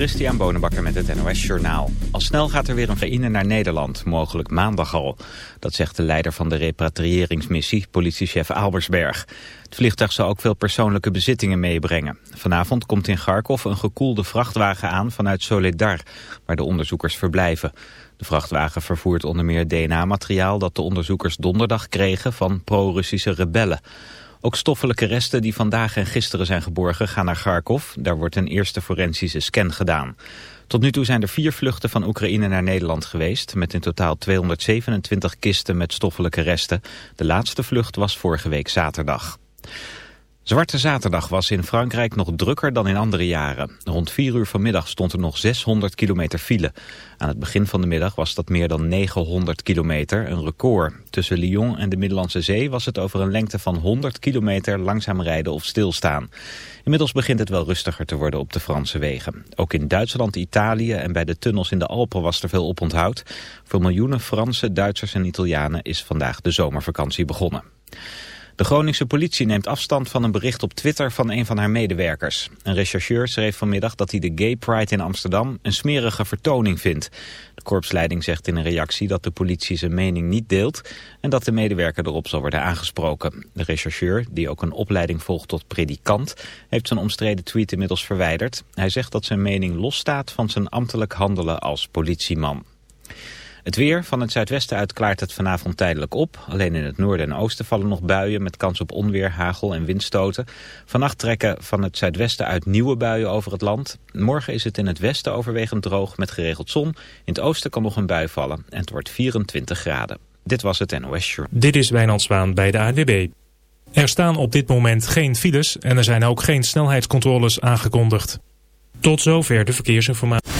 Christian Bonenbakker met het NOS Journaal. Al snel gaat er weer een Oekraïne naar Nederland, mogelijk maandag al. Dat zegt de leider van de repatriëringsmissie, politiechef Albersberg. Het vliegtuig zal ook veel persoonlijke bezittingen meebrengen. Vanavond komt in Kharkov een gekoelde vrachtwagen aan vanuit Soledar, waar de onderzoekers verblijven. De vrachtwagen vervoert onder meer DNA-materiaal dat de onderzoekers donderdag kregen van pro-Russische rebellen. Ook stoffelijke resten die vandaag en gisteren zijn geborgen gaan naar Kharkov. Daar wordt een eerste forensische scan gedaan. Tot nu toe zijn er vier vluchten van Oekraïne naar Nederland geweest... met in totaal 227 kisten met stoffelijke resten. De laatste vlucht was vorige week zaterdag. Zwarte Zaterdag was in Frankrijk nog drukker dan in andere jaren. Rond 4 uur vanmiddag stond er nog 600 kilometer file. Aan het begin van de middag was dat meer dan 900 kilometer, een record. Tussen Lyon en de Middellandse Zee was het over een lengte van 100 kilometer langzaam rijden of stilstaan. Inmiddels begint het wel rustiger te worden op de Franse wegen. Ook in Duitsland, Italië en bij de tunnels in de Alpen was er veel oponthoud. Voor miljoenen Fransen, Duitsers en Italianen is vandaag de zomervakantie begonnen. De Groningse politie neemt afstand van een bericht op Twitter van een van haar medewerkers. Een rechercheur schreef vanmiddag dat hij de Gay Pride in Amsterdam een smerige vertoning vindt. De korpsleiding zegt in een reactie dat de politie zijn mening niet deelt en dat de medewerker erop zal worden aangesproken. De rechercheur, die ook een opleiding volgt tot predikant, heeft zijn omstreden tweet inmiddels verwijderd. Hij zegt dat zijn mening losstaat van zijn ambtelijk handelen als politieman. Het weer, van het zuidwesten uit klaart het vanavond tijdelijk op. Alleen in het noorden en oosten vallen nog buien met kans op onweer, hagel en windstoten. Vannacht trekken van het zuidwesten uit nieuwe buien over het land. Morgen is het in het westen overwegend droog met geregeld zon. In het oosten kan nog een bui vallen en het wordt 24 graden. Dit was het NOS Show. Dit is Wijnand bij de ADB. Er staan op dit moment geen files en er zijn ook geen snelheidscontroles aangekondigd. Tot zover de verkeersinformatie.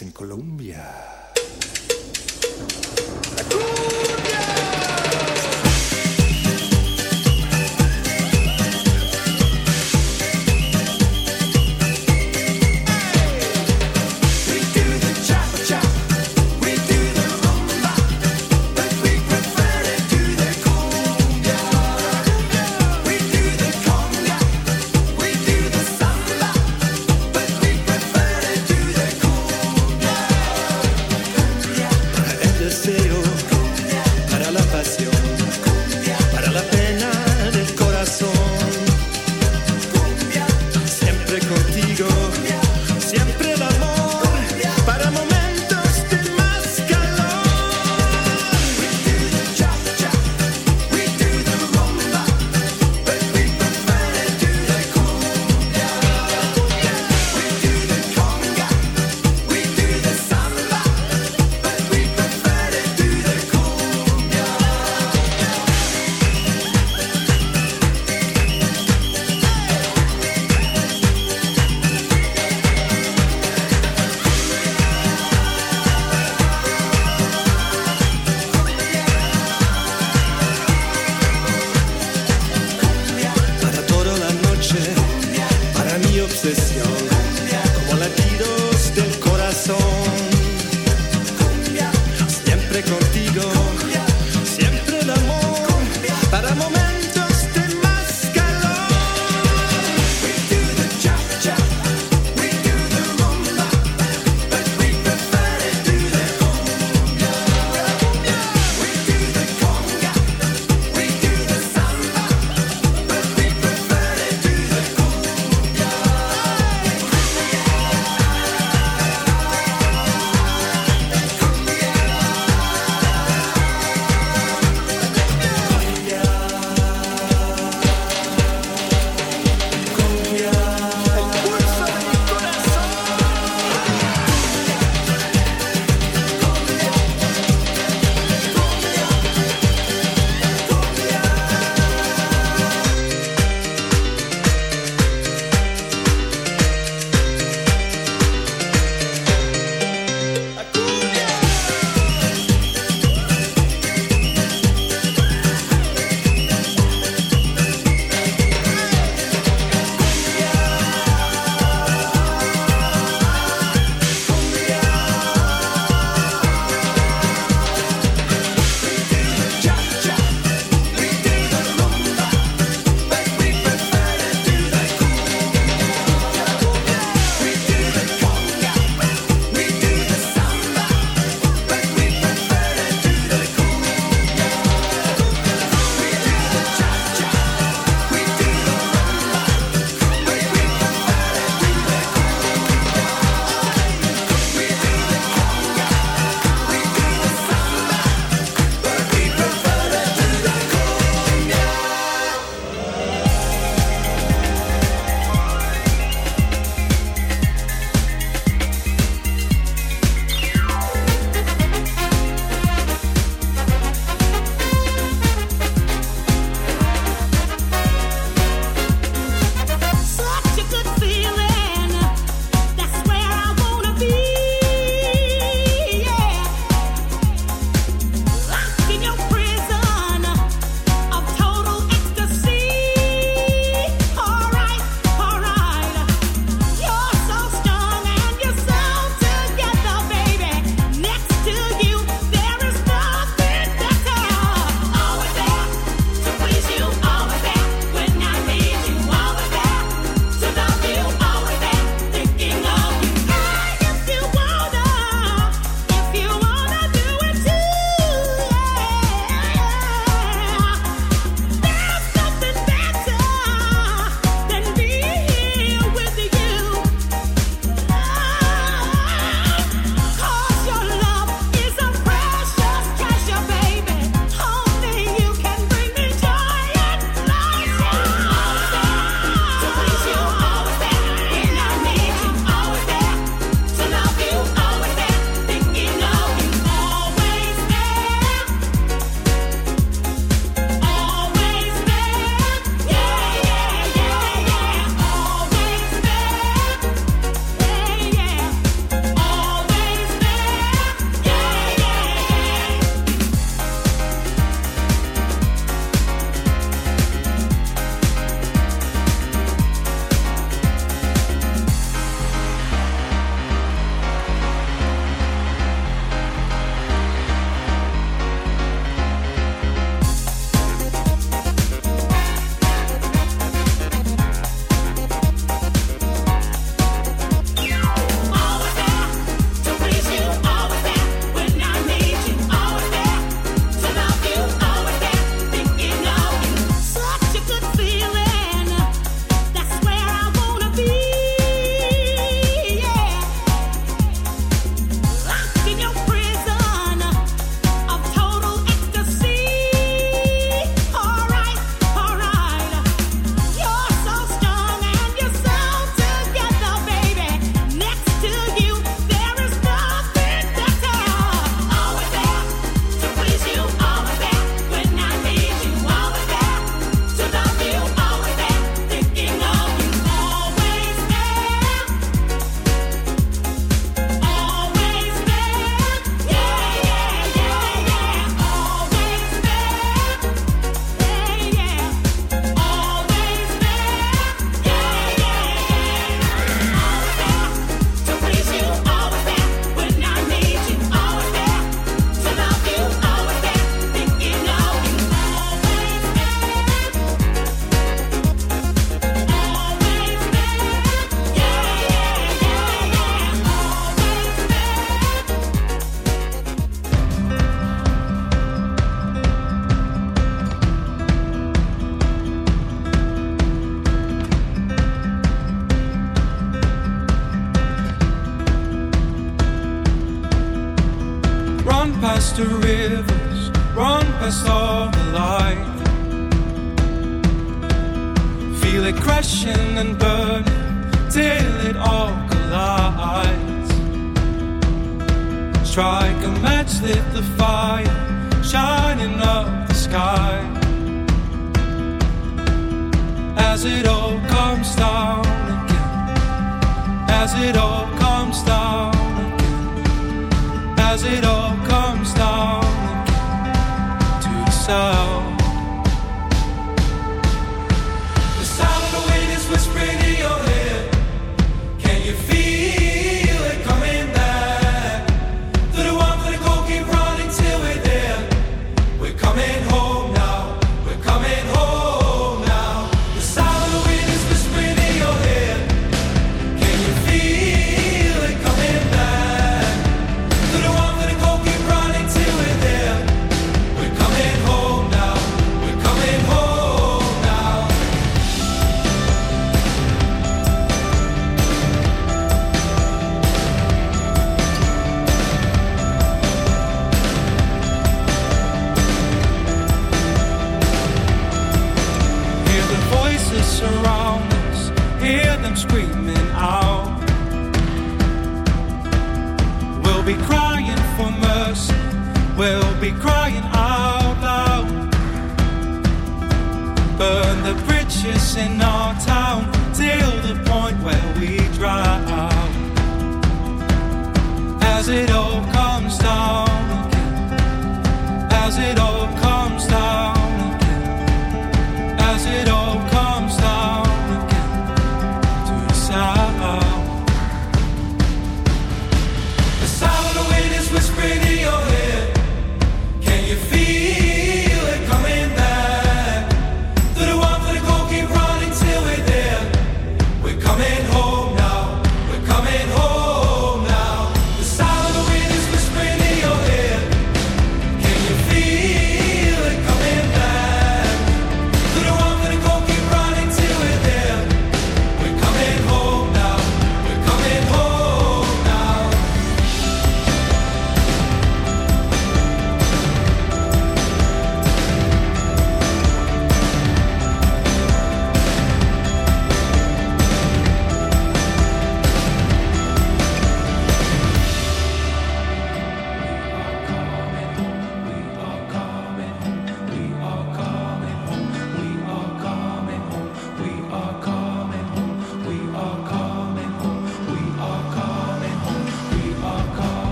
in Cologne.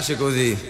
piace così.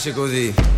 piace così.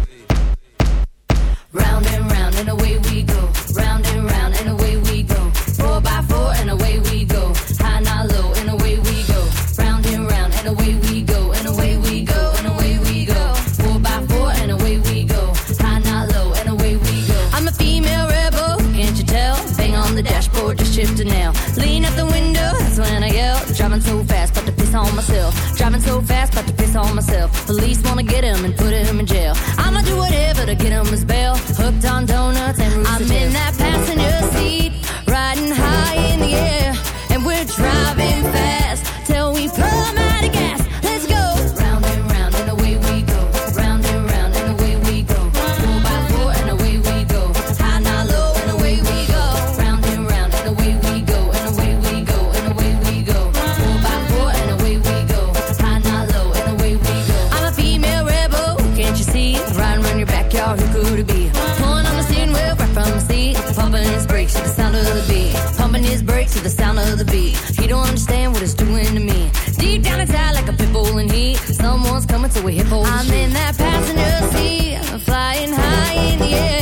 summer to a hippo. I'm in that passenger seat, flying high in the air.